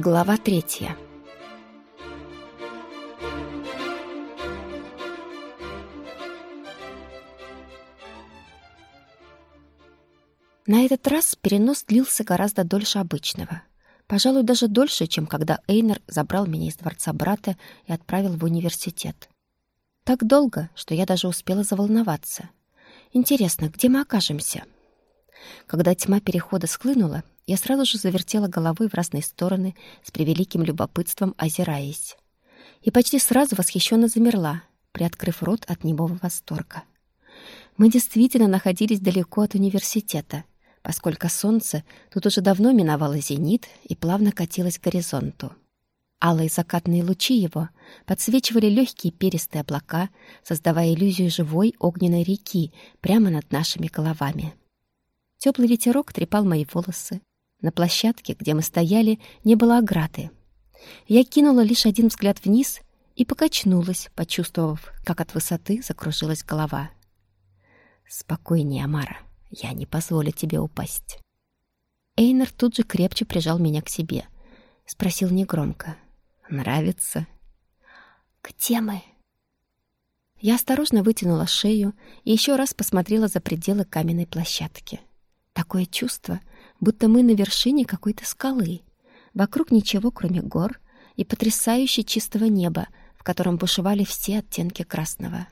Глава третья. На этот раз перенос длился гораздо дольше обычного. Пожалуй, даже дольше, чем когда Эйнер забрал меня из дворца брата и отправил в университет. Так долго, что я даже успела заволноваться. Интересно, где мы окажемся? Когда тьма перехода схлынула, я сразу же завертела головой в разные стороны, с превеликим любопытством озираясь. И почти сразу восхищенно замерла, приоткрыв рот от немого восторга. Мы действительно находились далеко от университета, поскольку солнце тут уже давно миновало зенит и плавно катилось к горизонту. Алые закатные лучи его подсвечивали легкие перистые облака, создавая иллюзию живой огненной реки прямо над нашими головами. Теплый ветерок трепал мои волосы, на площадке, где мы стояли, не было ограды. Я кинула лишь один взгляд вниз и покачнулась, почувствовав, как от высоты закружилась голова. «Спокойнее, Амара, я не позволю тебе упасть». Эйнер тут же крепче прижал меня к себе. Спросил негромко. «Нравится?» «Где мы?» Я осторожно вытянула шею и еще раз посмотрела за пределы каменной площадки. Такое чувство, будто мы на вершине какой-то скалы. Вокруг ничего, кроме гор и потрясающе чистого неба, в котором бушевали все оттенки красного.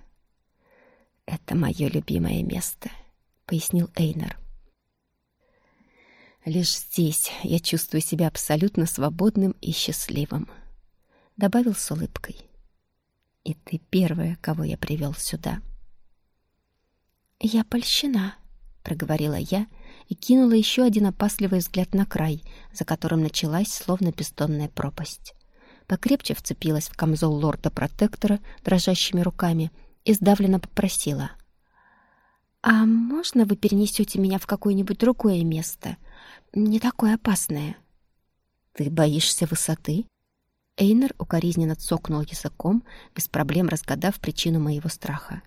«Это мое любимое место», — пояснил Эйнер. «Лишь здесь я чувствую себя абсолютно свободным и счастливым», — добавил с улыбкой. «И ты первая, кого я привел сюда». «Я польщена», — проговорила я, — и кинула еще один опасливый взгляд на край, за которым началась словно бездонная пропасть. Покрепче вцепилась в камзол лорда-протектора дрожащими руками и сдавленно попросила. «А можно вы перенесете меня в какое-нибудь другое место? Не такое опасное». «Ты боишься высоты?» Эйнер укоризненно цокнул языком, без проблем разгадав причину моего страха.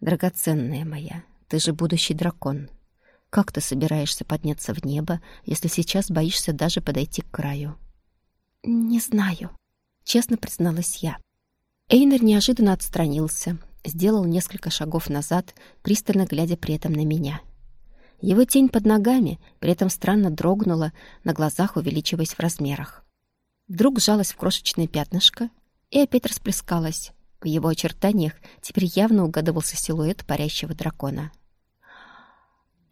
«Драгоценная моя, ты же будущий дракон. Как ты собираешься подняться в небо, если сейчас боишься даже подойти к краю? Не знаю, честно призналась я. Эйнер неожиданно отстранился, сделал несколько шагов назад, пристально глядя при этом на меня. Его тень под ногами при этом странно дрогнула, на глазах увеличиваясь в размерах. Вдруг сжалась в крошечное пятнышко и опять расплескалась. В его очертаниях теперь явно угадывался силуэт парящего дракона.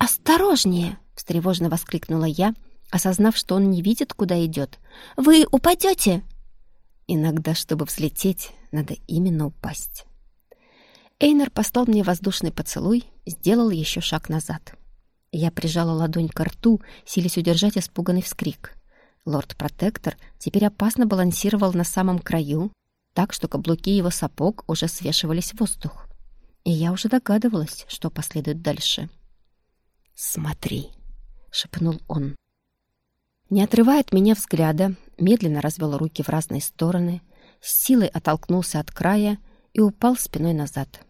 «Осторожнее!» — встревоженно воскликнула я, осознав, что он не видит, куда идет. «Вы упадете!» Иногда, чтобы взлететь, надо именно упасть. Эйнер послал мне воздушный поцелуй, сделал еще шаг назад. Я прижала ладонь к рту, силясь удержать испуганный вскрик. Лорд-протектор теперь опасно балансировал на самом краю, так что каблуки его сапог уже свешивались в воздух. И я уже догадывалась, что последует дальше. — «Смотри», — шепнул он. Не отрывая от меня взгляда, медленно развел руки в разные стороны, с силой оттолкнулся от края и упал спиной назад.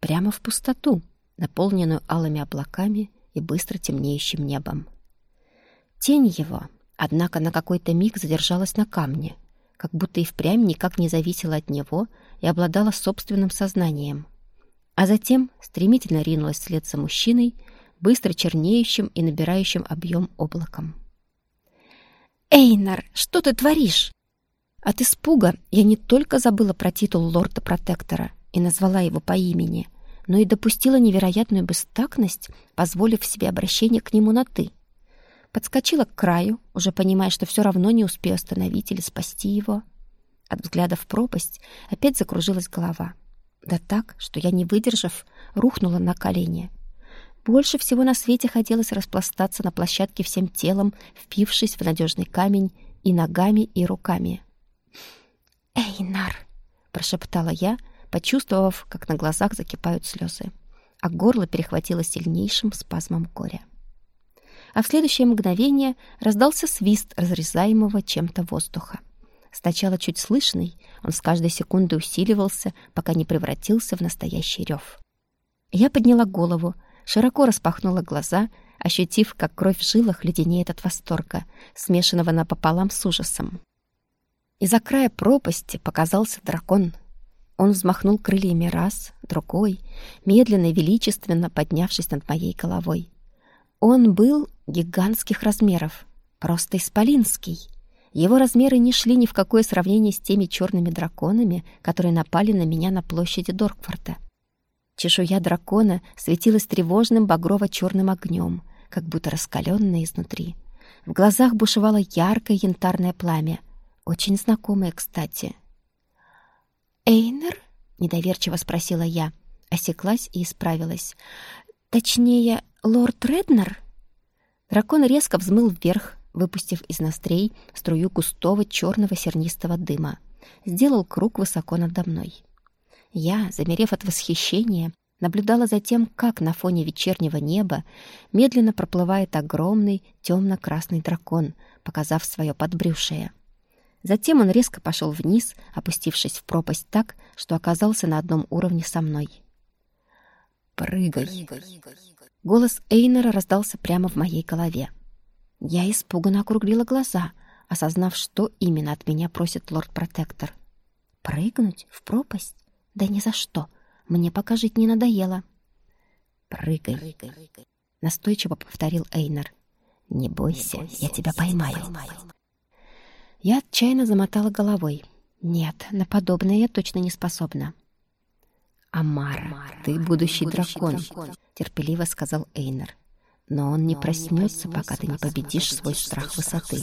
Прямо в пустоту, наполненную алыми облаками и быстро темнеющим небом. Тень его, однако, на какой-то миг задержалась на камне, как будто и впрямь никак не зависела от него и обладала собственным сознанием. А затем стремительно ринулась вслед за мужчиной, быстро чернеющим и набирающим объем облаком. «Эйнар, что ты творишь?» От испуга я не только забыла про титул лорда-протектора и назвала его по имени, но и допустила невероятную бестактность, позволив себе обращение к нему на «ты». Подскочила к краю, уже понимая, что все равно не успею остановить или спасти его. От взгляда в пропасть опять закружилась голова. Да так, что я, не выдержав, рухнула на колени — больше всего на свете хотелось распластаться на площадке всем телом, впившись в надежный камень и ногами, и руками. «Эйнар!» — прошептала я, почувствовав, как на глазах закипают слезы, а горло перехватило сильнейшим спазмом горя. А в следующее мгновение раздался свист разрезаемого чем-то воздуха. Сначала чуть слышный, он с каждой секундой усиливался, пока не превратился в настоящий рев. Я подняла голову, широко распахнула глаза, ощутив, как кровь в жилах леденеет от восторга, смешанного напополам с ужасом. Из-за края пропасти показался дракон. Он взмахнул крыльями раз, другой, медленно и величественно поднявшись над моей головой. Он был гигантских размеров, просто исполинский. Его размеры не шли ни в какое сравнение с теми черными драконами, которые напали на меня на площади Доркфорта. Чешуя дракона светилась тревожным багрово-черным огнем, как будто раскаленная изнутри. В глазах бушевало яркое янтарное пламя, очень знакомое, кстати. «Эйнер?» — недоверчиво спросила я, осеклась и исправилась. «Точнее, лорд Реднер?» Дракон резко взмыл вверх, выпустив из ноздрей струю густого черного сернистого дыма. Сделал круг высоко надо мной. Я, замерев от восхищения, наблюдала за тем, как на фоне вечернего неба медленно проплывает огромный темно-красный дракон, показав свое подбрюшие. Затем он резко пошел вниз, опустившись в пропасть так, что оказался на одном уровне со мной. «Прыгай!» Голос Эйнера раздался прямо в моей голове. Я испуганно округлила глаза, осознав, что именно от меня просит лорд-протектор. «Прыгнуть? В пропасть? Да ни за что! Мне пока жить не надоело!» «Прыгай!» — настойчиво повторил Эйнер. «Не бойся, я тебя поймаю!» Я отчаянно замотала головой. «Нет, на подобное я точно не способна». «Амара, ты будущий дракон», — терпеливо сказал Эйнер но он не проснется, пока ты не победишь свой страх высоты.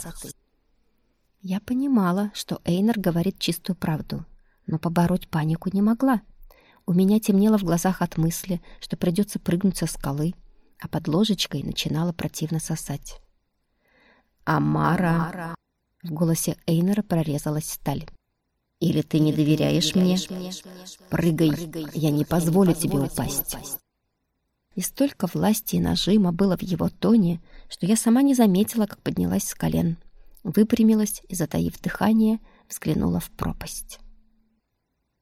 Я понимала, что Эйнер говорит чистую правду, но побороть панику не могла. У меня темнело в глазах от мысли, что придется прыгнуть со скалы, а под ложечкой начинала противно сосать. «Амара!» В голосе Эйнера прорезалась сталь. «Или ты не доверяешь мне? Прыгай, я не позволю тебе упасть!» И столько власти и нажима было в его тоне, что я сама не заметила, как поднялась с колен, выпрямилась и, затаив дыхание, взглянула в пропасть.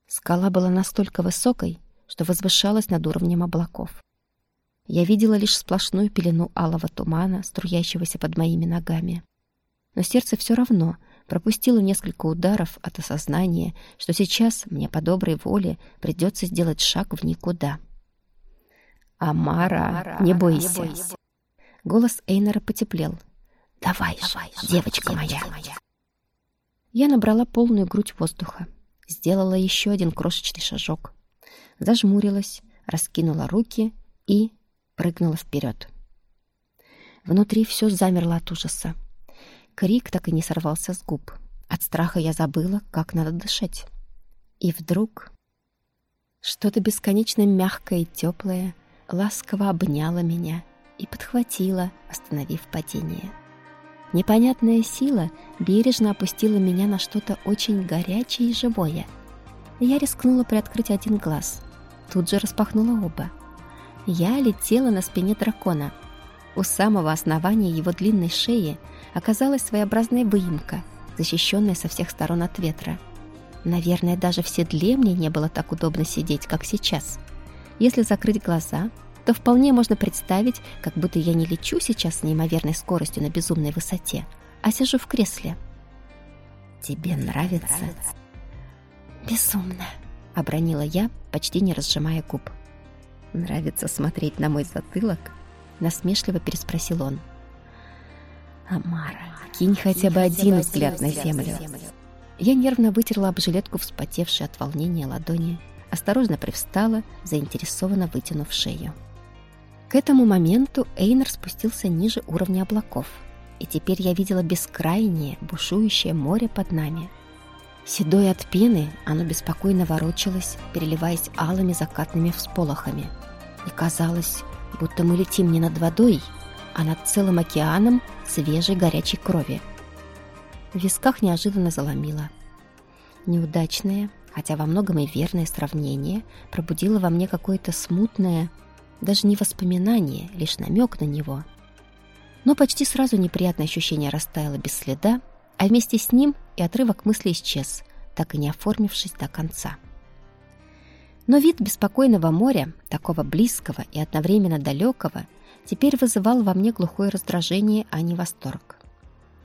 Скала была настолько высокой, что возвышалась над уровнем облаков. Я видела лишь сплошную пелену алого тумана, струящегося под моими ногами. Но сердце все равно пропустило несколько ударов от осознания, что сейчас мне по доброй воле придется сделать шаг в никуда. «Амара, не бойся!» Голос Эйнера потеплел. «Давай, Давай же, девочка моя!» Я набрала полную грудь воздуха, сделала еще один крошечный шажок, зажмурилась, раскинула руки и прыгнула вперед. Внутри все замерло от ужаса. Крик так и не сорвался с губ. От страха я забыла, как надо дышать. И вдруг что-то бесконечно мягкое и теплое — ласково обняла меня и подхватила, остановив падение. Непонятная сила бережно опустила меня на что-то очень горячее и живое. Я рискнула приоткрыть один глаз. Тут же распахнула оба. Я летела на спине дракона. У самого основания его длинной шеи оказалась своеобразная выемка, защищенная со всех сторон от ветра. Наверное, даже в седле мне не было так удобно сидеть, как сейчас. Если закрыть глаза, то вполне можно представить, как будто я не лечу сейчас с неимоверной скоростью на безумной высоте, а сижу в кресле. «Тебе нравится?» «Безумно», — обронила я, почти не разжимая губ. «Нравится смотреть на мой затылок?» — насмешливо переспросил он. «Амара, кинь хотя бы один взгляд на землю». Я нервно вытерла об жилетку вспотевшие от волнения ладони осторожно привстала, заинтересованно вытянув шею. К этому моменту Эйнер спустился ниже уровня облаков, и теперь я видела бескрайнее, бушующее море под нами. Седой от пены оно беспокойно ворочалось, переливаясь алыми закатными всполохами. И казалось, будто мы летим не над водой, а над целым океаном свежей горячей крови. В висках неожиданно заломило. Неудачное, хотя во многом и верное сравнение пробудило во мне какое-то смутное, даже не воспоминание, лишь намек на него. Но почти сразу неприятное ощущение растаяло без следа, а вместе с ним и отрывок мысли исчез, так и не оформившись до конца. Но вид беспокойного моря, такого близкого и одновременно далекого, теперь вызывал во мне глухое раздражение, а не восторг.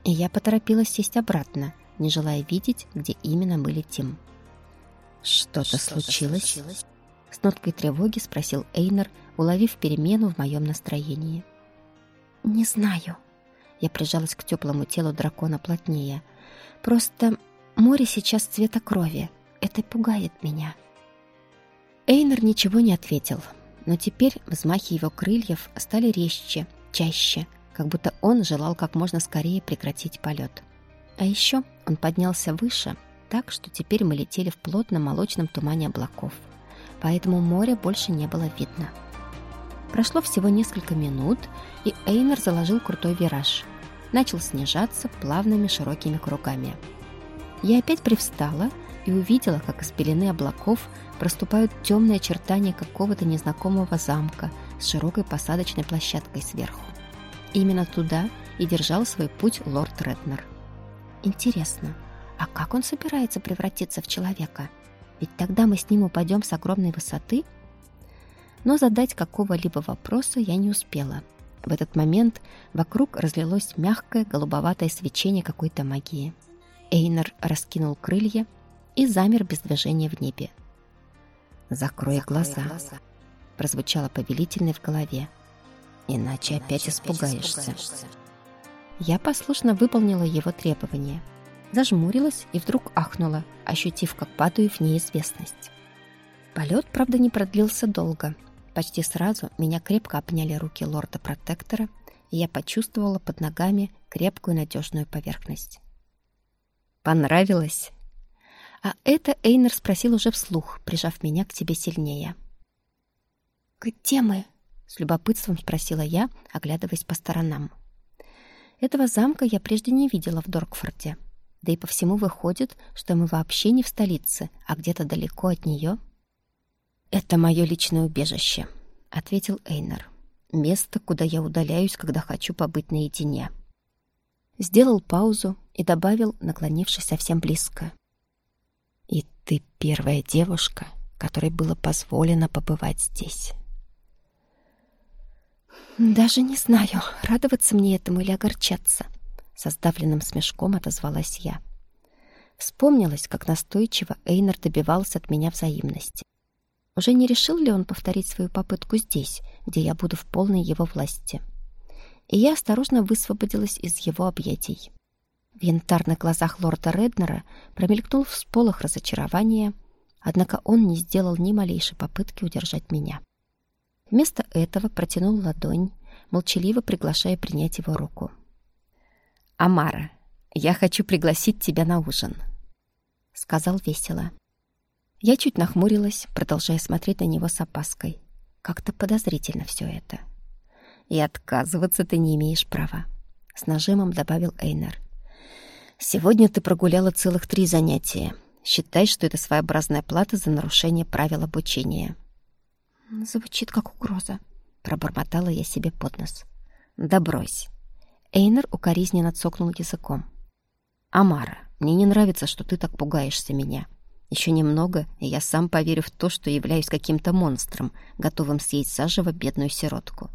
И я поторопилась сесть обратно, не желая видеть, где именно мы летим. «Что-то случилось?» случилось? С ноткой тревоги спросил Эйнер, уловив перемену в моем настроении. «Не знаю». Я прижалась к теплому телу дракона плотнее. «Просто море сейчас цвета крови. Это пугает меня». Эйнер ничего не ответил, но теперь взмахи его крыльев стали резче, чаще, как будто он желал как можно скорее прекратить полет. А еще он поднялся выше, так что теперь мы летели в плотном молочном тумане облаков. Поэтому моря больше не было видно. Прошло всего несколько минут, и Эйнер заложил крутой вираж. Начал снижаться плавными широкими кругами. Я опять привстала и увидела, как из пелены облаков проступают темные очертания какого-то незнакомого замка с широкой посадочной площадкой сверху. Именно туда и держал свой путь лорд Реднер. Интересно, а как он собирается превратиться в человека? Ведь тогда мы с ним упадем с огромной высоты. Но задать какого-либо вопроса я не успела. В этот момент вокруг разлилось мягкое голубоватое свечение какой-то магии. Эйнер раскинул крылья и замер без движения в небе. «Закрой, Закрой глаза», глаза. прозвучало повелительно в голове. «Иначе, Иначе опять испугаешься». испугаешься. Я послушно выполнила его требования – зажмурилась и вдруг ахнула, ощутив, как падаю в неизвестность. Полет, правда, не продлился долго. Почти сразу меня крепко обняли руки лорда-протектора, и я почувствовала под ногами крепкую надежную поверхность. «Понравилось?» А это Эйнер спросил уже вслух, прижав меня к тебе сильнее. «Где мы?» — с любопытством спросила я, оглядываясь по сторонам. Этого замка я прежде не видела в Доркфорде. Да и по всему выходит, что мы вообще не в столице, а где-то далеко от нее. «Это мое личное убежище», — ответил Эйнер. «Место, куда я удаляюсь, когда хочу побыть наедине». Сделал паузу и добавил, наклонившись совсем близко. «И ты первая девушка, которой было позволено побывать здесь». «Даже не знаю, радоваться мне этому или огорчаться», со сдавленным смешком отозвалась я. Вспомнилось, как настойчиво Эйнер добивался от меня взаимности. Уже не решил ли он повторить свою попытку здесь, где я буду в полной его власти? И я осторожно высвободилась из его объятий. В янтарных глазах лорда Реднера промелькнул всполох разочарования, однако он не сделал ни малейшей попытки удержать меня. Вместо этого протянул ладонь, молчаливо приглашая принять его руку. «Амара, я хочу пригласить тебя на ужин», — сказал весело. Я чуть нахмурилась, продолжая смотреть на него с опаской. Как-то подозрительно все это. «И отказываться ты не имеешь права», — с нажимом добавил Эйнер. «Сегодня ты прогуляла целых три занятия. Считай, что это своеобразная плата за нарушение правил обучения». «Звучит как угроза», — пробормотала я себе под нос. «Да брось. Эйнер укоризненно цокнул языком. «Амара, мне не нравится, что ты так пугаешься меня. Еще немного, и я сам поверю в то, что являюсь каким-то монстром, готовым съесть заживо бедную сиротку.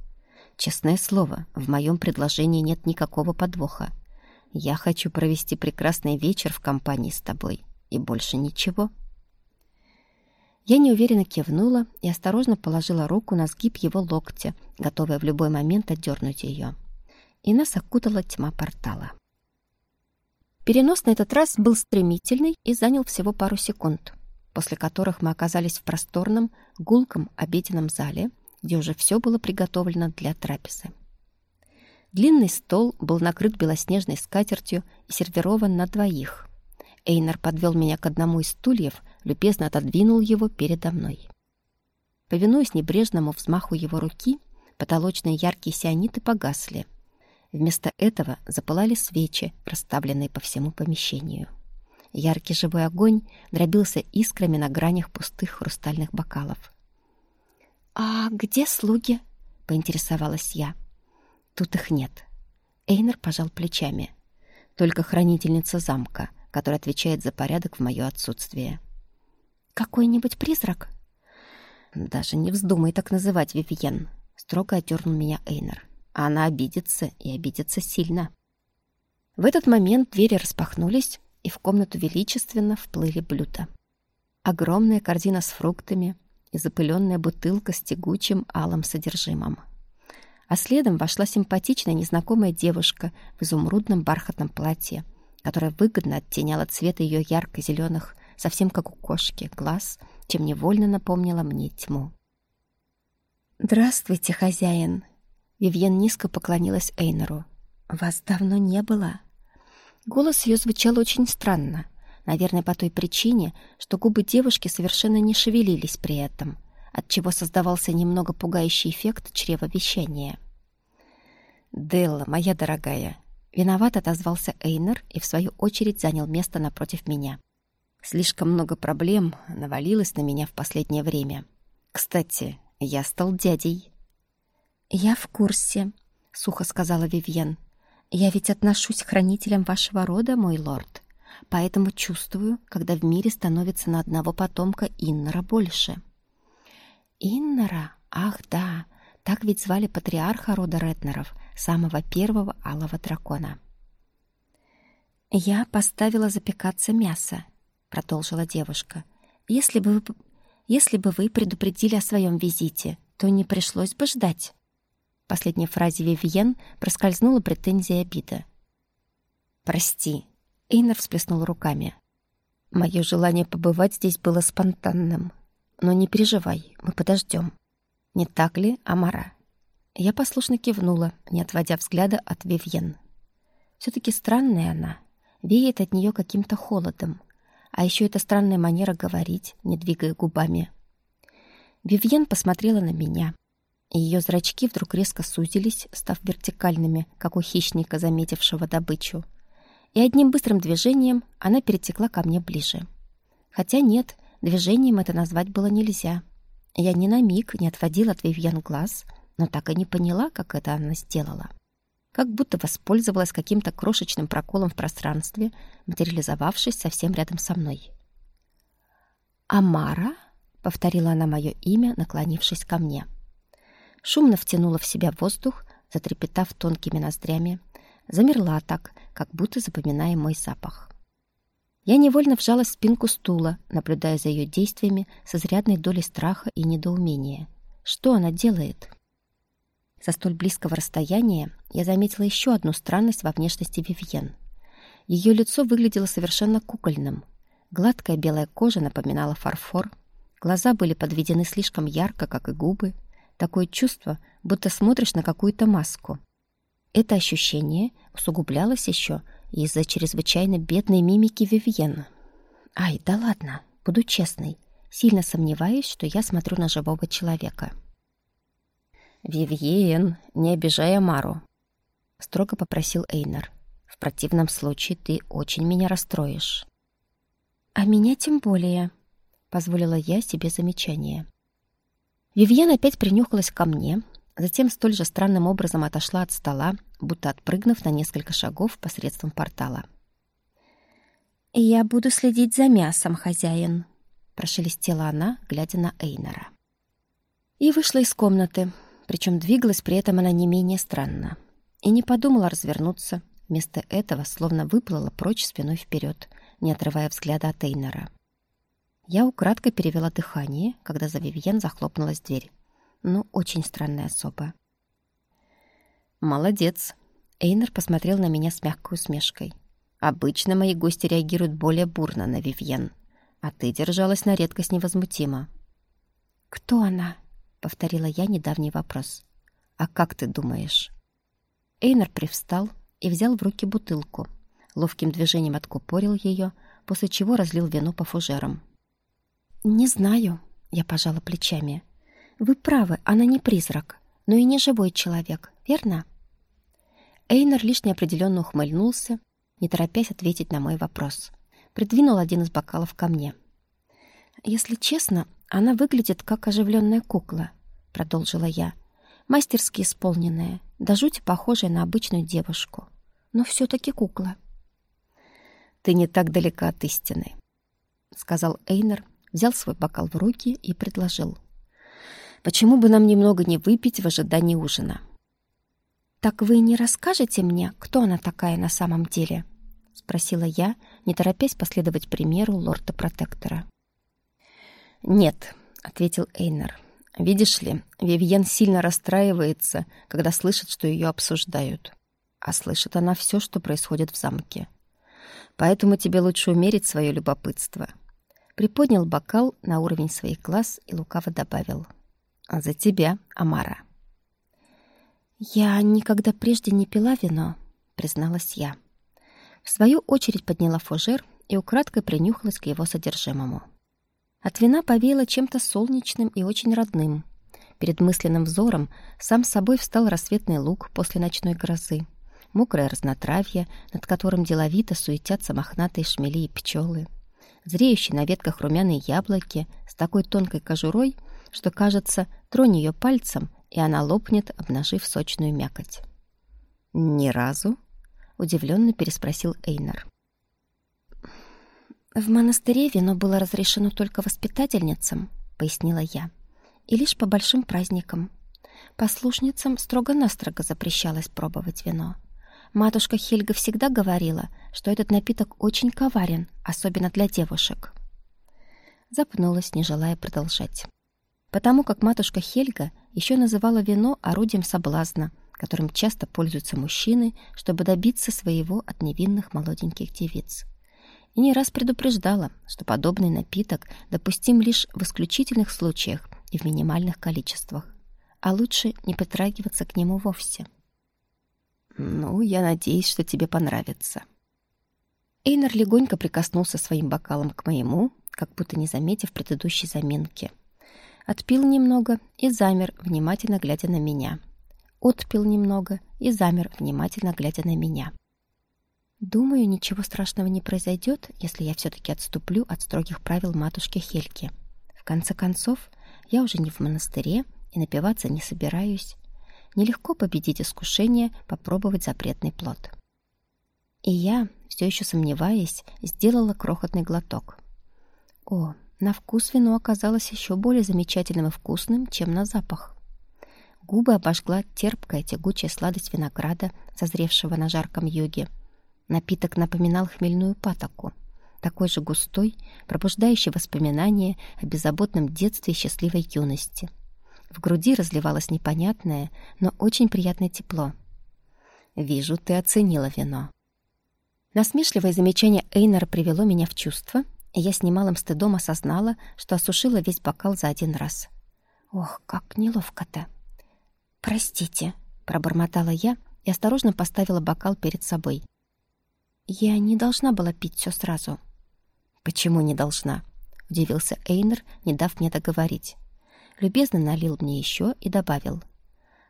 Честное слово, в моем предложении нет никакого подвоха. Я хочу провести прекрасный вечер в компании с тобой, и больше ничего». Я неуверенно кивнула и осторожно положила руку на сгиб его локтя, готовая в любой момент отдернуть ее и нас окутала тьма портала. Перенос на этот раз был стремительный и занял всего пару секунд, после которых мы оказались в просторном, гулком обеденном зале, где уже все было приготовлено для трапезы. Длинный стол был накрыт белоснежной скатертью и сервирован на двоих. Эйнар подвел меня к одному из стульев, любезно отодвинул его передо мной. Повинуясь небрежному взмаху его руки, потолочные яркие сиониты погасли — Вместо этого запылали свечи, расставленные по всему помещению. Яркий живой огонь дробился искрами на гранях пустых хрустальных бокалов. «А где слуги?» — поинтересовалась я. «Тут их нет». Эйнер пожал плечами. «Только хранительница замка, которая отвечает за порядок в мое отсутствие». «Какой-нибудь призрак?» «Даже не вздумай так называть, Вивьен. Строго отдернул меня Эйнер. Она обидится и обидится сильно. В этот момент двери распахнулись, и в комнату величественно вплыли блюда. Огромная корзина с фруктами и запыленная бутылка с тягучим алым содержимым. А следом вошла симпатичная незнакомая девушка в изумрудном бархатном платье, которая выгодно оттеняла цвет ее ярко-зеленых, совсем как у кошки, глаз, чем невольно напомнила мне тьму. «Здравствуйте, хозяин!» Вивьен низко поклонилась Эйнеру. «Вас давно не было». Голос ее звучал очень странно, наверное, по той причине, что губы девушки совершенно не шевелились при этом, отчего создавался немного пугающий эффект чревовещания. «Делла, моя дорогая!» Виноват отозвался Эйнер и, в свою очередь, занял место напротив меня. Слишком много проблем навалилось на меня в последнее время. Кстати, я стал дядей. «Я в курсе», — сухо сказала Вивьен. «Я ведь отношусь к хранителям вашего рода, мой лорд, поэтому чувствую, когда в мире становится на одного потомка Иннора больше». «Иннора? Ах, да, так ведь звали патриарха рода Ретнеров, самого первого алого дракона». «Я поставила запекаться мясо», — продолжила девушка. «Если бы, вы, если бы вы предупредили о своем визите, то не пришлось бы ждать». Последней фразе Вивьен проскользнула претензия обида. «Прости», — Эйнер всплеснул руками. «Мое желание побывать здесь было спонтанным. Но не переживай, мы подождем. Не так ли, Амара?» Я послушно кивнула, не отводя взгляда от Вивьен. Все-таки странная она, веет от нее каким-то холодом. А еще эта странная манера говорить, не двигая губами. Вивьен посмотрела на меня — ее зрачки вдруг резко сузились, став вертикальными, как у хищника, заметившего добычу. И одним быстрым движением она перетекла ко мне ближе. Хотя нет, движением это назвать было нельзя. Я ни на миг не отводила от Вивьен глаз, но так и не поняла, как это она сделала. Как будто воспользовалась каким-то крошечным проколом в пространстве, материализовавшись совсем рядом со мной. «Амара?» — повторила она мое имя, наклонившись ко мне. — шумно втянула в себя воздух, затрепетав тонкими ноздрями, замерла так, как будто запоминая мой запах. Я невольно вжала спинку стула, наблюдая за ее действиями с изрядной долей страха и недоумения. Что она делает? Со столь близкого расстояния я заметила еще одну странность во внешности Вивьен. Ее лицо выглядело совершенно кукольным. Гладкая белая кожа напоминала фарфор, глаза были подведены слишком ярко, как и губы, Такое чувство, будто смотришь на какую-то маску. Это ощущение усугублялось еще из-за чрезвычайно бедной мимики Вивьена. Ай, да ладно, буду честной. Сильно сомневаюсь, что я смотрю на живого человека. «Вивьен, не обижай Амару», — строго попросил Эйнар. «В противном случае ты очень меня расстроишь». «А меня тем более», — позволила я себе замечание. Вивьен опять принюхалась ко мне, затем столь же странным образом отошла от стола, будто отпрыгнув на несколько шагов посредством портала. «Я буду следить за мясом, хозяин», — прошелестела она, глядя на Эйнора. И вышла из комнаты, причем двигалась при этом она не менее странно. И не подумала развернуться, вместо этого словно выплыла прочь спиной вперед, не отрывая взгляда от Эйнора. Я украдкой перевела дыхание, когда за Вивьен захлопнулась дверь. Ну, очень странная особа. «Молодец!» Эйнер посмотрел на меня с мягкой усмешкой. «Обычно мои гости реагируют более бурно на Вивьен, а ты держалась на редкость невозмутимо». «Кто она?» — повторила я недавний вопрос. «А как ты думаешь?» Эйнер привстал и взял в руки бутылку. Ловким движением откупорил ее, после чего разлил вино по фужерам. «Не знаю», — я пожала плечами. «Вы правы, она не призрак, но и не живой человек, верно?» Эйнер лишь неопределенно ухмыльнулся, не торопясь ответить на мой вопрос. Придвинул один из бокалов ко мне. «Если честно, она выглядит как оживленная кукла», — продолжила я. «Мастерски исполненная, до жути похожая на обычную девушку. Но все-таки кукла». «Ты не так далека от истины», — сказал Эйнер, взял свой бокал в руки и предложил. Почему бы нам немного не выпить в ожидании ужина? «Так вы не расскажете мне, кто она такая на самом деле?» — спросила я, не торопясь последовать примеру лорда-протектора. «Нет», — ответил Эйнер. «Видишь ли, Вивьен сильно расстраивается, когда слышит, что ее обсуждают. А слышит она все, что происходит в замке. Поэтому тебе лучше умерить свое любопытство». Приподнял бокал на уровень своих глаз и лукаво добавил. «А за тебя, Амара». «Я никогда прежде не пила вино», — призналась я. В свою очередь подняла фужер и украдкой принюхалась к его содержимому. От вина повеяло чем-то солнечным и очень родным. Перед мысленным взором сам собой встал рассветный луг после ночной грозы, мокрое разнотравье, над которым деловито суетятся мохнатые шмели и пчелы, зреющие на ветках румяные яблоки с такой тонкой кожурой, что, кажется, тронь ее пальцем, и она лопнет, обнажив сочную мякоть. «Ни разу?» — удивленно переспросил Эйнар. «В монастыре вино было разрешено только воспитательницам», — пояснила я, — «и лишь по большим праздникам. Послушницам строго-настрого запрещалось пробовать вино. Матушка Хельга всегда говорила, что этот напиток очень коварен, особенно для девушек». Запнулась, не желая продолжать потому как матушка Хельга еще называла вино орудием соблазна, которым часто пользуются мужчины, чтобы добиться своего от невинных молоденьких девиц. И не раз предупреждала, что подобный напиток допустим лишь в исключительных случаях и в минимальных количествах, а лучше не притрагиваться к нему вовсе. «Ну, я надеюсь, что тебе понравится». Эйнар легонько прикоснулся своим бокалом к моему, как будто не заметив предыдущей заминки — Отпил немного и замер, внимательно глядя на меня. Отпил немного и замер, внимательно глядя на меня. Думаю, ничего страшного не произойдет, если я все-таки отступлю от строгих правил матушки Хельки. В конце концов, я уже не в монастыре и напиваться не собираюсь. Нелегко победить искушение попробовать запретный плод. И я, все еще сомневаясь, сделала крохотный глоток. О, на вкус вино оказалось еще более замечательным и вкусным, чем на запах. Губы обожгла терпкая тягучая сладость винограда, созревшего на жарком юге. Напиток напоминал хмельную патоку, такой же густой, пробуждающий воспоминания о беззаботном детстве и счастливой юности. В груди разливалось непонятное, но очень приятное тепло. «Вижу, ты оценила вино». Насмешливое замечание Эйнера привело меня в чувство — и я с немалым стыдом осознала, что осушила весь бокал за один раз. Ох, как неловко-то. «Простите», — пробормотала я и осторожно поставила бокал перед собой. «Я не должна была пить все сразу». «Почему не должна?» — удивился Эйнер, не дав мне договорить. Любезно налил мне еще и добавил.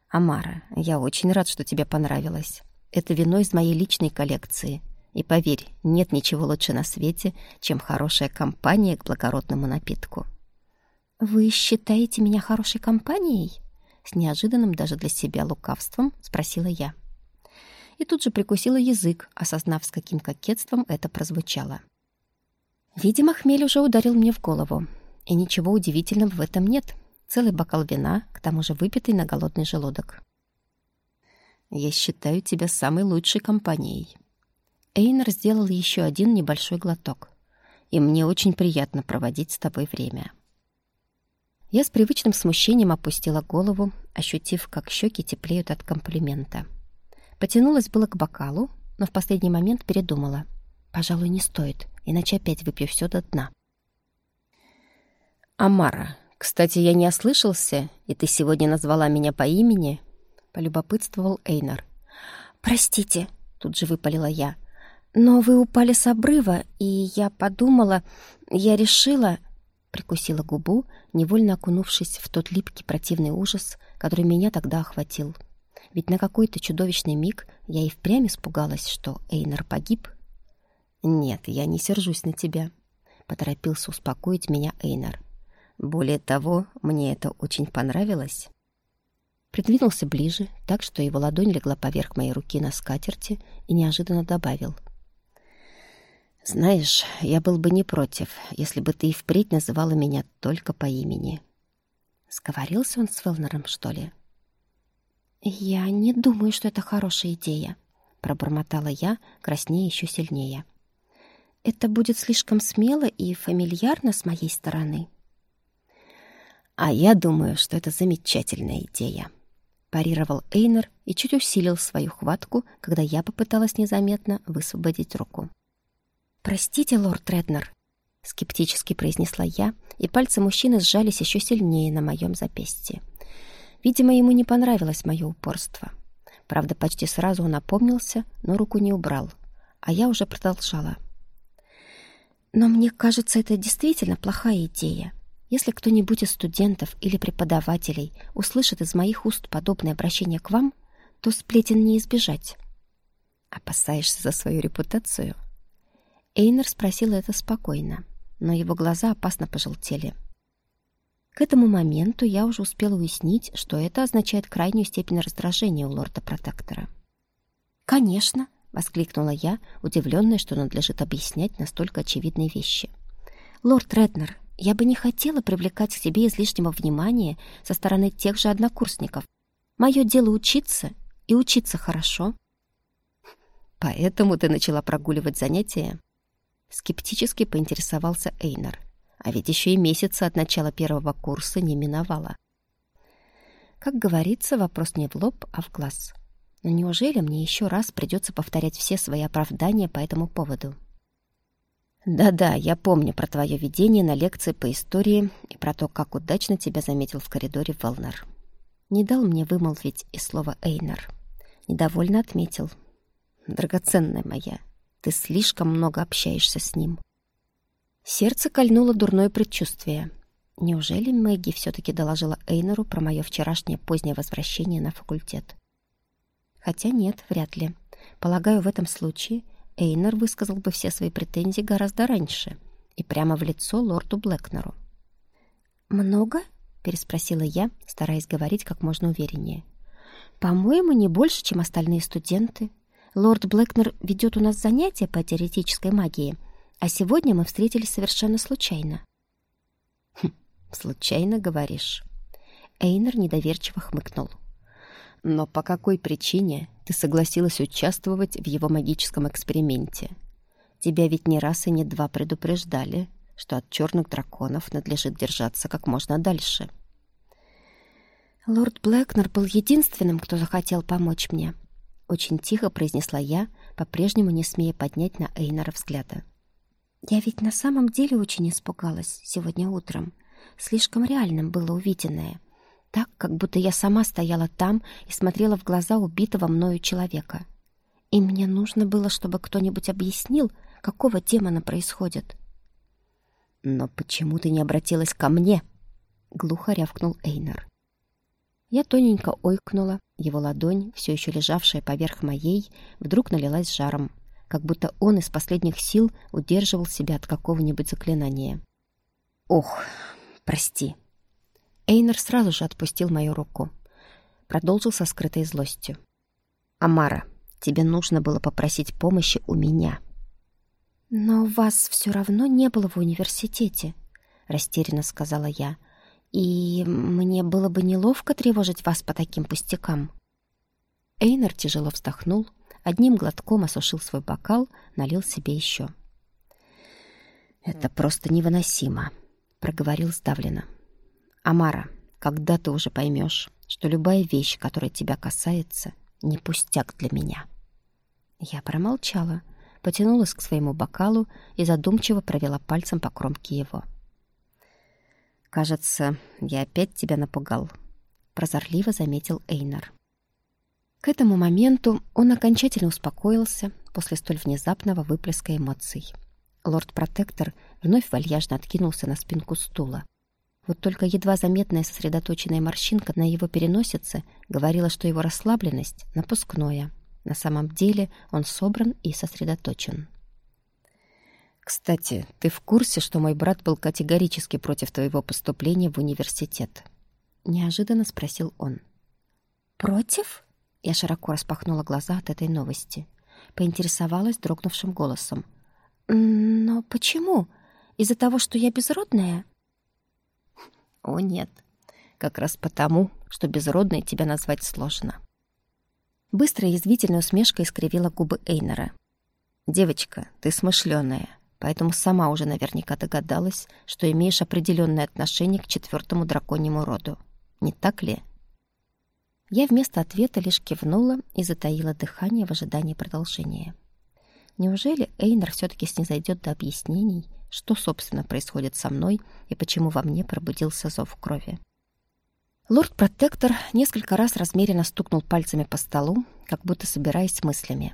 «Амара, я очень рад, что тебе понравилось. Это вино из моей личной коллекции. И поверь, нет ничего лучше на свете, чем хорошая компания к благородному напитку. «Вы считаете меня хорошей компанией?» С неожиданным даже для себя лукавством спросила я. И тут же прикусила язык, осознав, с каким кокетством это прозвучало. Видимо, хмель уже ударил мне в голову. И ничего удивительного в этом нет. Целый бокал вина, к тому же выпитый на голодный желудок. «Я считаю тебя самой лучшей компанией», Эйнер сделал еще один небольшой глоток. «И мне очень приятно проводить с тобой время». Я с привычным смущением опустила голову, ощутив, как щеки теплеют от комплимента. Потянулась было к бокалу, но в последний момент передумала. Пожалуй, не стоит, иначе опять выпью все до дна. «Амара, кстати, я не ослышался, и ты сегодня назвала меня по имени?» — полюбопытствовал Эйнар. «Простите», — тут же выпалила я, — «Но вы упали с обрыва, и я подумала, я решила...» Прикусила губу, невольно окунувшись в тот липкий противный ужас, который меня тогда охватил. Ведь на какой-то чудовищный миг я и впрямь испугалась, что Эйнар погиб. «Нет, я не сержусь на тебя», — поторопился успокоить меня Эйнар. «Более того, мне это очень понравилось». Придвинулся ближе, так что его ладонь легла поверх моей руки на скатерти и неожиданно добавил — знаешь, я был бы не против, если бы ты и впредь называла меня только по имени. Сговорился он с Велнером, что ли? «Я не думаю, что это хорошая идея», — пробормотала я, краснее еще сильнее. «Это будет слишком смело и фамильярно с моей стороны». «А я думаю, что это замечательная идея», — парировал Эйнер и чуть усилил свою хватку, когда я попыталась незаметно высвободить руку. «Простите, лорд Реднер», — скептически произнесла я, и пальцы мужчины сжались еще сильнее на моем запястье. Видимо, ему не понравилось мое упорство. Правда, почти сразу он опомнился, но руку не убрал, а я уже продолжала. «Но мне кажется, это действительно плохая идея. Если кто-нибудь из студентов или преподавателей услышит из моих уст подобное обращение к вам, то сплетен не избежать». «Опасаешься за свою репутацию?» Эйнер спросил это спокойно, но его глаза опасно пожелтели. К этому моменту я уже успела уяснить, что это означает крайнюю степень раздражения у лорда-протектора. «Конечно!» — воскликнула я, удивленная, что надлежит объяснять настолько очевидные вещи. «Лорд Реднер, я бы не хотела привлекать к себе излишнего внимания со стороны тех же однокурсников. Мое дело учиться, и учиться хорошо». «Поэтому ты начала прогуливать занятия?» Скептически поинтересовался Эйнар. А ведь еще и месяца от начала первого курса не миновало. Как говорится, вопрос не в лоб, а в глаз. Но неужели мне еще раз придется повторять все свои оправдания по этому поводу? Да-да, я помню про твое видение на лекции по истории и про то, как удачно тебя заметил в коридоре Велнер. Не дал мне вымолвить и слово Эйнар. Недовольно отметил. Драгоценная моя, ты слишком много общаешься с ним. Сердце кольнуло дурное предчувствие. Неужели Мэгги все-таки доложила Эйнеру про мое вчерашнее позднее возвращение на факультет? Хотя нет, вряд ли. Полагаю, в этом случае Эйнер высказал бы все свои претензии гораздо раньше и прямо в лицо лорду Блэкнеру. «Много?» — переспросила я, стараясь говорить как можно увереннее. «По-моему, не больше, чем остальные студенты. Лорд Блэкнер ведет у нас занятия по теоретической магии, а сегодня мы встретились совершенно случайно. Хм, случайно говоришь? Эйнер недоверчиво хмыкнул. Но по какой причине ты согласилась участвовать в его магическом эксперименте? Тебя ведь не раз и не два предупреждали, что от черных драконов надлежит держаться как можно дальше. Лорд Блэкнер был единственным, кто захотел помочь мне — очень тихо произнесла я, по-прежнему не смея поднять на Эйнора взгляда. Я ведь на самом деле очень испугалась сегодня утром. Слишком реальным было увиденное. Так, как будто я сама стояла там и смотрела в глаза убитого мною человека. И мне нужно было, чтобы кто-нибудь объяснил, какого демона происходит. «Но почему ты не обратилась ко мне?» — глухо рявкнул Эйнар. Я тоненько ойкнула, его ладонь, все еще лежавшая поверх моей, вдруг налилась жаром, как будто он из последних сил удерживал себя от какого-нибудь заклинания. «Ох, прости!» Эйнер сразу же отпустил мою руку. Продолжил со скрытой злостью. «Амара, тебе нужно было попросить помощи у меня». «Но вас все равно не было в университете», — растерянно сказала я, и мне было бы неловко тревожить вас по таким пустякам». Эйнер тяжело вздохнул, одним глотком осушил свой бокал, налил себе еще. «Это просто невыносимо», — проговорил сдавленно. «Амара, когда ты уже поймешь, что любая вещь, которая тебя касается, не пустяк для меня?» Я промолчала, потянулась к своему бокалу и задумчиво провела пальцем по кромке его. — «Кажется, я опять тебя напугал», — прозорливо заметил Эйнар. К этому моменту он окончательно успокоился после столь внезапного выплеска эмоций. Лорд-протектор вновь вальяжно откинулся на спинку стула. Вот только едва заметная сосредоточенная морщинка на его переносице говорила, что его расслабленность напускное. На самом деле он собран и сосредоточен. «Кстати, ты в курсе, что мой брат был категорически против твоего поступления в университет?» Неожиданно спросил он. «Против?» Я широко распахнула глаза от этой новости. Поинтересовалась дрогнувшим голосом. «Но почему? Из-за того, что я безродная?» «О, нет. Как раз потому, что безродной тебя назвать сложно. Быстрая язвительная усмешка искривила губы Эйнера. «Девочка, ты смышленая, поэтому сама уже наверняка догадалась, что имеешь определенное отношение к четвертому драконьему роду. Не так ли?» Я вместо ответа лишь кивнула и затаила дыхание в ожидании продолжения. Неужели Эйнер все-таки снизойдет до объяснений, что, собственно, происходит со мной и почему во мне пробудился зов крови? Лорд-протектор несколько раз размеренно стукнул пальцами по столу, как будто собираясь с мыслями.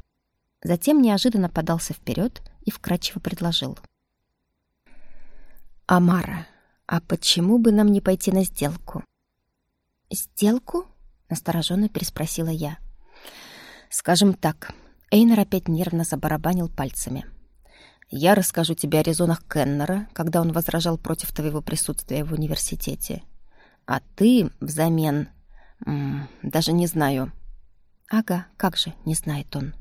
Затем неожиданно подался вперед и вкратчиво предложил. «Амара, а почему бы нам не пойти на сделку?» «Сделку?» — настороженно переспросила я. «Скажем так, Эйнер опять нервно забарабанил пальцами. «Я расскажу тебе о резонах Кеннера, когда он возражал против твоего присутствия в университете. А ты взамен... М -м, даже не знаю». «Ага, как же, не знает он».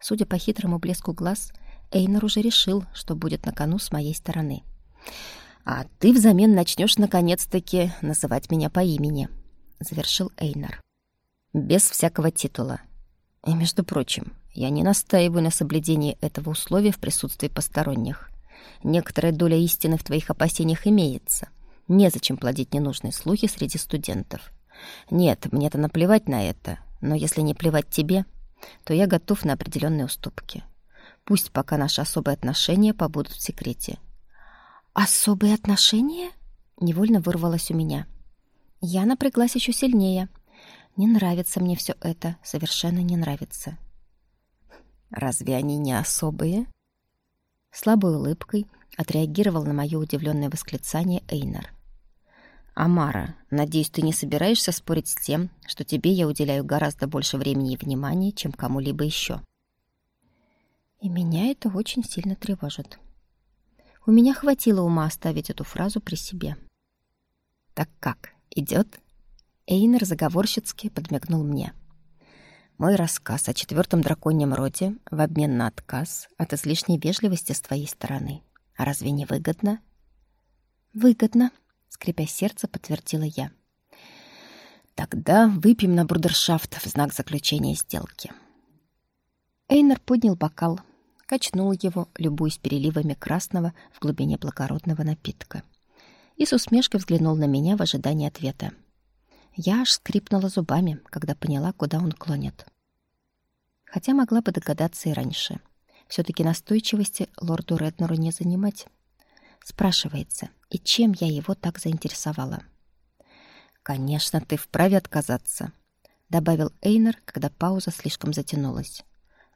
Судя по хитрому блеску глаз, Эйнер уже решил, что будет на кону с моей стороны. «А ты взамен начнешь наконец-таки называть меня по имени», — завершил Эйнер. «Без всякого титула. И, между прочим, я не настаиваю на соблюдении этого условия в присутствии посторонних. Некоторая доля истины в твоих опасениях имеется. Незачем плодить ненужные слухи среди студентов. Нет, мне-то наплевать на это, но если не плевать тебе, то я готов на определенные уступки. Пусть пока наши особые отношения побудут в секрете. «Особые отношения?» — невольно вырвалось у меня. Я напряглась еще сильнее. Не нравится мне все это, совершенно не нравится. Разве они не особые? Слабой улыбкой отреагировал на мое удивленное восклицание Эйнар. «Амара, надеюсь, ты не собираешься спорить с тем, что тебе я уделяю гораздо больше времени и внимания, чем кому-либо еще?» И меня это очень сильно тревожит. У меня хватило ума оставить эту фразу при себе. «Так как, идет?» Эйнер заговорщицки подмигнул мне. Мой рассказ о четвертом драконьем роде в обмен на отказ от излишней вежливости с твоей стороны. А разве не выгодно? Выгодно, скрипя сердце, подтвердила я. Тогда выпьем на брудершафт в знак заключения сделки. Эйнер поднял бокал, качнул его, любуясь переливами красного в глубине благородного напитка, и с усмешкой взглянул на меня в ожидании ответа. Я аж скрипнула зубами, когда поняла, куда он клонит. Хотя могла бы догадаться и раньше. все таки настойчивости лорду Реднеру не занимать. Спрашивается, и чем я его так заинтересовала? «Конечно, ты вправе отказаться», — добавил Эйнер, когда пауза слишком затянулась.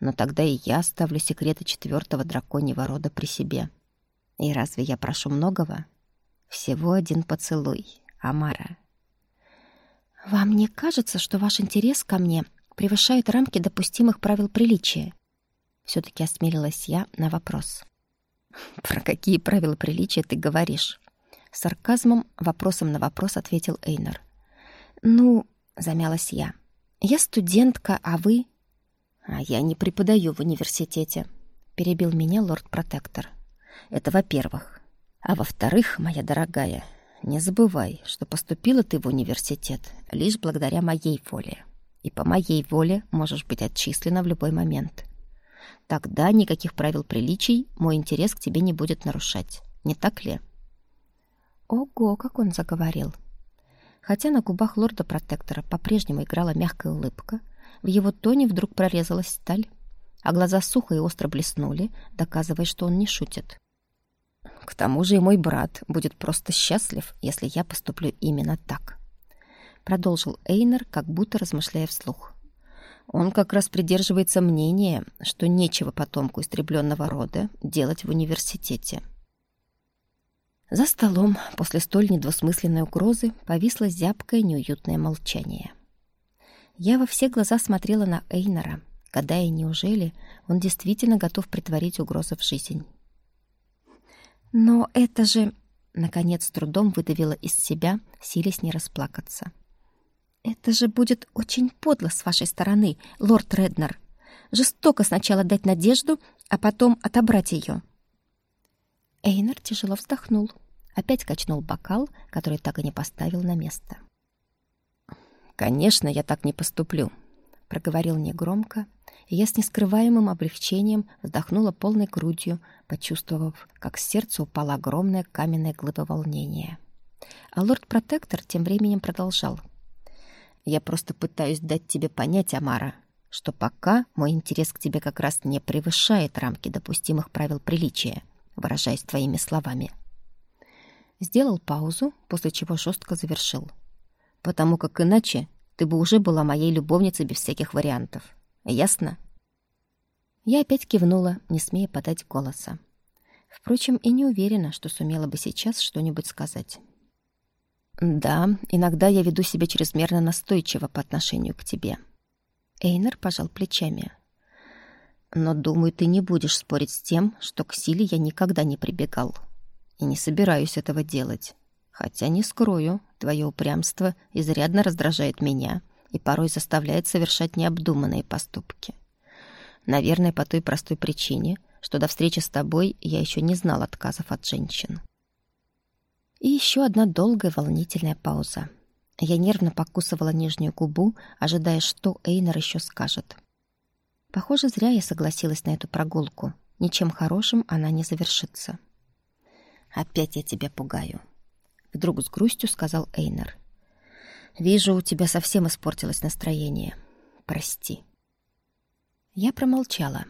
«Но тогда и я оставлю секреты четвертого драконьего рода при себе. И разве я прошу многого? Всего один поцелуй, Амара». «Вам не кажется, что ваш интерес ко мне превышает рамки допустимых правил приличия?» Все-таки осмелилась я на вопрос. «Про какие правила приличия ты говоришь?» Сарказмом вопросом на вопрос ответил Эйнер. «Ну, — замялась я, — я студентка, а вы...» «А я не преподаю в университете», — перебил меня лорд-протектор. «Это во-первых. А во-вторых, моя дорогая, не забывай, что поступила ты в университет лишь благодаря моей воле. И по моей воле можешь быть отчислена в любой момент. Тогда никаких правил приличий мой интерес к тебе не будет нарушать. Не так ли? Ого, как он заговорил. Хотя на губах лорда-протектора по-прежнему играла мягкая улыбка, в его тоне вдруг прорезалась сталь, а глаза сухо и остро блеснули, доказывая, что он не шутит. К тому же и мой брат будет просто счастлив, если я поступлю именно так. Продолжил Эйнер, как будто размышляя вслух. Он как раз придерживается мнения, что нечего потомку истребленного рода делать в университете. За столом после столь недвусмысленной угрозы повисло зябкое неуютное молчание. Я во все глаза смотрела на Эйнера, гадая, неужели он действительно готов притворить угрозу в жизнь. «Но это же...» — наконец трудом выдавила из себя, силясь не расплакаться. «Это же будет очень подло с вашей стороны, лорд Реднер. Жестоко сначала дать надежду, а потом отобрать ее». Эйнер тяжело вздохнул, опять качнул бокал, который так и не поставил на место. конечно, я так не поступлю», — проговорил негромко, и я с нескрываемым облегчением вздохнула полной грудью, почувствовав, как с сердца упала огромная каменная глыба волнения. А лорд-протектор тем временем продолжал. «Я просто пытаюсь дать тебе понять, Амара, что пока мой интерес к тебе как раз не превышает рамки допустимых правил приличия, выражаясь твоими словами». Сделал паузу, после чего жестко завершил. «Потому как иначе ты бы уже была моей любовницей без всяких вариантов. Ясно?» Я опять кивнула, не смея подать голоса. Впрочем, и не уверена, что сумела бы сейчас что-нибудь сказать. «Да, иногда я веду себя чрезмерно настойчиво по отношению к тебе». Эйнер пожал плечами. «Но, думаю, ты не будешь спорить с тем, что к силе я никогда не прибегал. И не собираюсь этого делать. Хотя, не скрою, твое упрямство изрядно раздражает меня и порой заставляет совершать необдуманные поступки. Наверное, по той простой причине, что до встречи с тобой я еще не знал отказов от женщин. И еще одна долгая волнительная пауза. Я нервно покусывала нижнюю губу, ожидая, что Эйнер еще скажет. Похоже, зря я согласилась на эту прогулку. Ничем хорошим она не завершится. «Опять я тебя пугаю», — вдруг с грустью сказал Эйнер. «Вижу, у тебя совсем испортилось настроение. Прости». Я промолчала.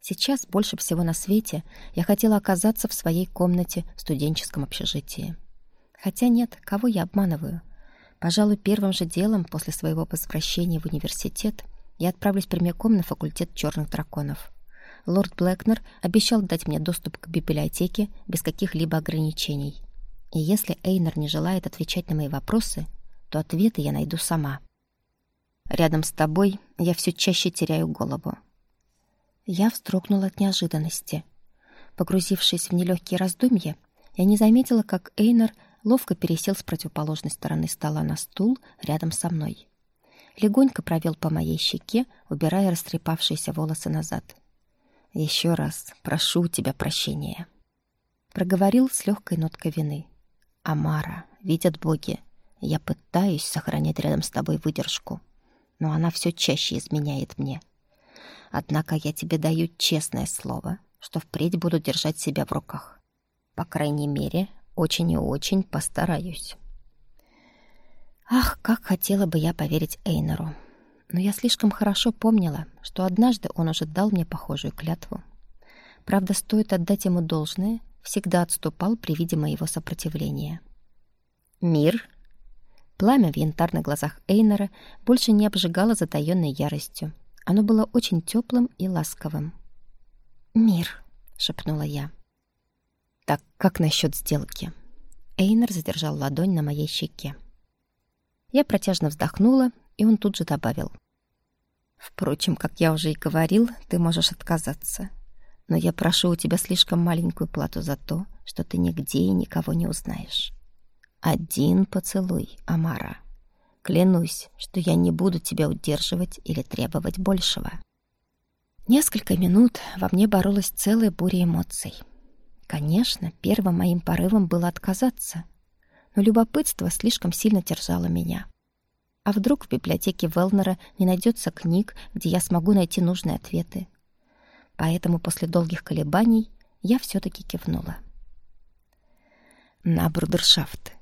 Сейчас больше всего на свете я хотела оказаться в своей комнате в студенческом общежитии. Хотя нет, кого я обманываю? Пожалуй, первым же делом после своего возвращения в университет я отправлюсь прямиком на факультет черных драконов. Лорд Блэкнер обещал дать мне доступ к библиотеке без каких-либо ограничений. И если Эйнер не желает отвечать на мои вопросы, то ответы я найду сама. Рядом с тобой я все чаще теряю голову. Я вздрогнула от неожиданности. Погрузившись в нелегкие раздумья, я не заметила, как Эйнер ловко пересел с противоположной стороны стола на стул рядом со мной. Легонько провел по моей щеке, убирая растрепавшиеся волосы назад. «Еще раз прошу у тебя прощения», — проговорил с легкой ноткой вины. «Амара, видят боги, я пытаюсь сохранять рядом с тобой выдержку но она все чаще изменяет мне. Однако я тебе даю честное слово, что впредь буду держать себя в руках. По крайней мере, очень и очень постараюсь. Ах, как хотела бы я поверить Эйнеру. Но я слишком хорошо помнила, что однажды он уже дал мне похожую клятву. Правда, стоит отдать ему должное, всегда отступал при виде моего сопротивления. «Мир Пламя в янтарных глазах Эйнера больше не обжигало затаённой яростью. Оно было очень теплым и ласковым. «Мир», — шепнула я. «Так как насчет сделки?» Эйнер задержал ладонь на моей щеке. Я протяжно вздохнула, и он тут же добавил. «Впрочем, как я уже и говорил, ты можешь отказаться. Но я прошу у тебя слишком маленькую плату за то, что ты нигде и никого не узнаешь». Один поцелуй, Амара. Клянусь, что я не буду тебя удерживать или требовать большего. Несколько минут во мне боролась целая буря эмоций. Конечно, первым моим порывом было отказаться, но любопытство слишком сильно держало меня. А вдруг в библиотеке Велнера не найдется книг, где я смогу найти нужные ответы? Поэтому после долгих колебаний я все-таки кивнула. На брудершафт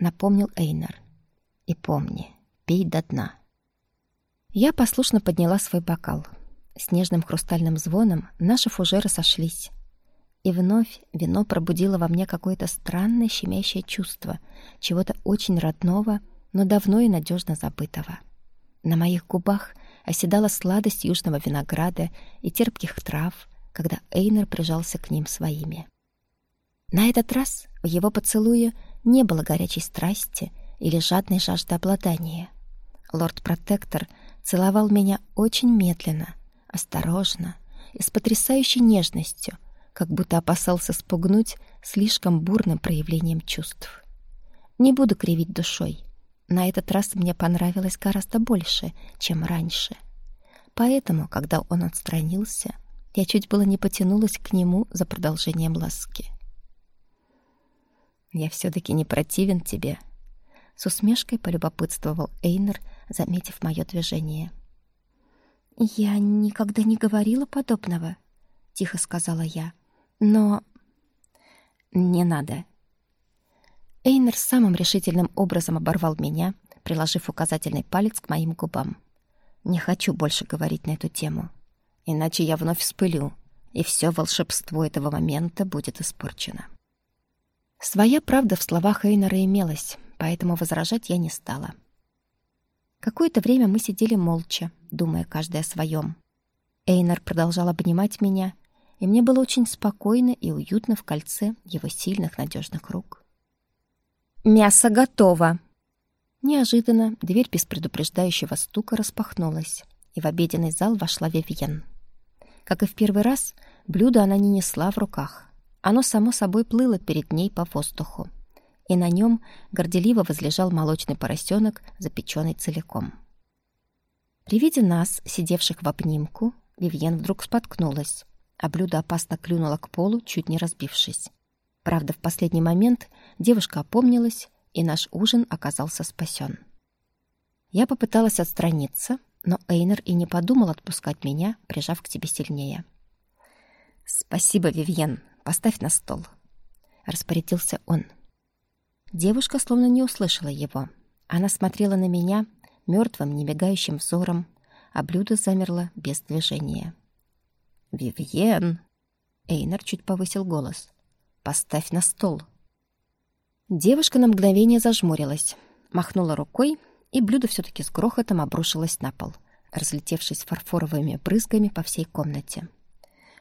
напомнил Эйнер. И помни, пей до дна. Я послушно подняла свой бокал. С нежным хрустальным звоном наши фужеры сошлись. И вновь вино пробудило во мне какое-то странное щемящее чувство, чего-то очень родного, но давно и надежно забытого. На моих губах оседала сладость южного винограда и терпких трав, когда Эйнер прижался к ним своими. На этот раз в его поцелуе не было горячей страсти или жадной жажды обладания. Лорд-протектор целовал меня очень медленно, осторожно и с потрясающей нежностью, как будто опасался спугнуть слишком бурным проявлением чувств. Не буду кривить душой. На этот раз мне понравилось гораздо больше, чем раньше. Поэтому, когда он отстранился, я чуть было не потянулась к нему за продолжением ласки. Я все-таки не противен тебе. С усмешкой полюбопытствовал Эйнер, заметив мое движение. «Я никогда не говорила подобного», — тихо сказала я. «Но...» «Не надо». Эйнер самым решительным образом оборвал меня, приложив указательный палец к моим губам. «Не хочу больше говорить на эту тему, иначе я вновь вспылю, и все волшебство этого момента будет испорчено». Своя правда в словах Эйнера имелась, поэтому возражать я не стала. Какое-то время мы сидели молча, думая каждый о своем. Эйнер продолжал обнимать меня, и мне было очень спокойно и уютно в кольце его сильных, надежных рук. «Мясо готово!» Неожиданно дверь без предупреждающего стука распахнулась, и в обеденный зал вошла Вивьен. Как и в первый раз, блюдо она не несла в руках. Оно само собой плыло перед ней по воздуху и на нем горделиво возлежал молочный поросенок, запеченный целиком. При виде нас, сидевших в обнимку, Вивьен вдруг споткнулась, а блюдо опасно клюнуло к полу, чуть не разбившись. Правда, в последний момент девушка опомнилась, и наш ужин оказался спасен. Я попыталась отстраниться, но Эйнер и не подумал отпускать меня, прижав к себе сильнее. «Спасибо, Вивьен, поставь на стол», — распорядился он. Девушка словно не услышала его. Она смотрела на меня мертвым, немигающим взором, а блюдо замерло без движения. «Вивьен!» Эйнар чуть повысил голос. «Поставь на стол!» Девушка на мгновение зажмурилась, махнула рукой, и блюдо все-таки с грохотом обрушилось на пол, разлетевшись фарфоровыми брызгами по всей комнате.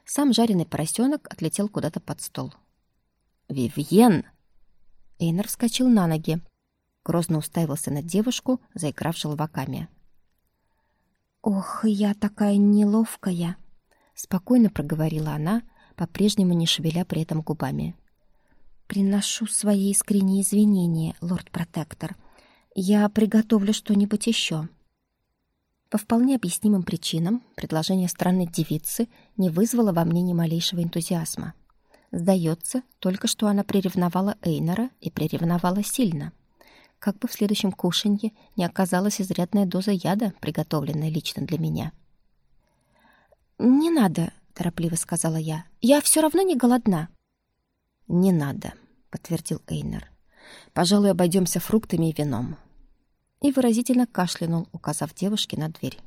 Сам жареный поросенок отлетел куда-то под стол. «Вивьен!» Эйнер вскочил на ноги. Грозно уставился на девушку, заиграв желваками. «Ох, я такая неловкая!» Спокойно проговорила она, по-прежнему не шевеля при этом губами. «Приношу свои искренние извинения, лорд-протектор. Я приготовлю что-нибудь еще». По вполне объяснимым причинам предложение странной девицы не вызвало во мне ни малейшего энтузиазма. Сдается, только что она приревновала Эйнора и приревновала сильно. Как бы в следующем кушанье не оказалась изрядная доза яда, приготовленная лично для меня. «Не надо», — торопливо сказала я. «Я все равно не голодна». «Не надо», — подтвердил Эйнер. «Пожалуй, обойдемся фруктами и вином». И выразительно кашлянул, указав девушке на дверь.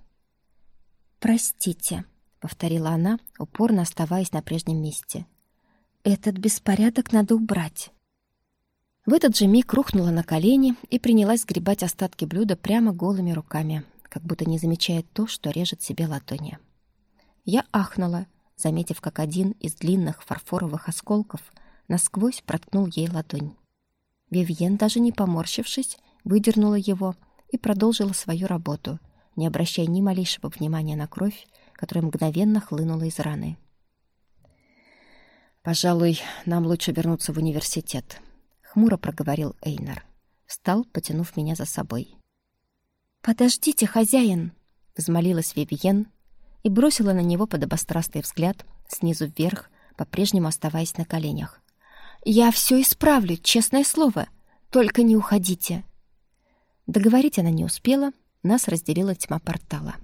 «Простите», — повторила она, упорно оставаясь на прежнем месте. Этот беспорядок надо убрать. В этот же миг рухнула на колени и принялась сгребать остатки блюда прямо голыми руками, как будто не замечая то, что режет себе ладони. Я ахнула, заметив, как один из длинных фарфоровых осколков насквозь проткнул ей ладонь. Вивьен, даже не поморщившись, выдернула его и продолжила свою работу, не обращая ни малейшего внимания на кровь, которая мгновенно хлынула из раны. «Пожалуй, нам лучше вернуться в университет», — хмуро проговорил Эйнар. Встал, потянув меня за собой. «Подождите, хозяин!» — взмолилась Вивиен и бросила на него подобострастный взгляд снизу вверх, по-прежнему оставаясь на коленях. «Я все исправлю, честное слово. Только не уходите!» Договорить она не успела, нас разделила тьма портала.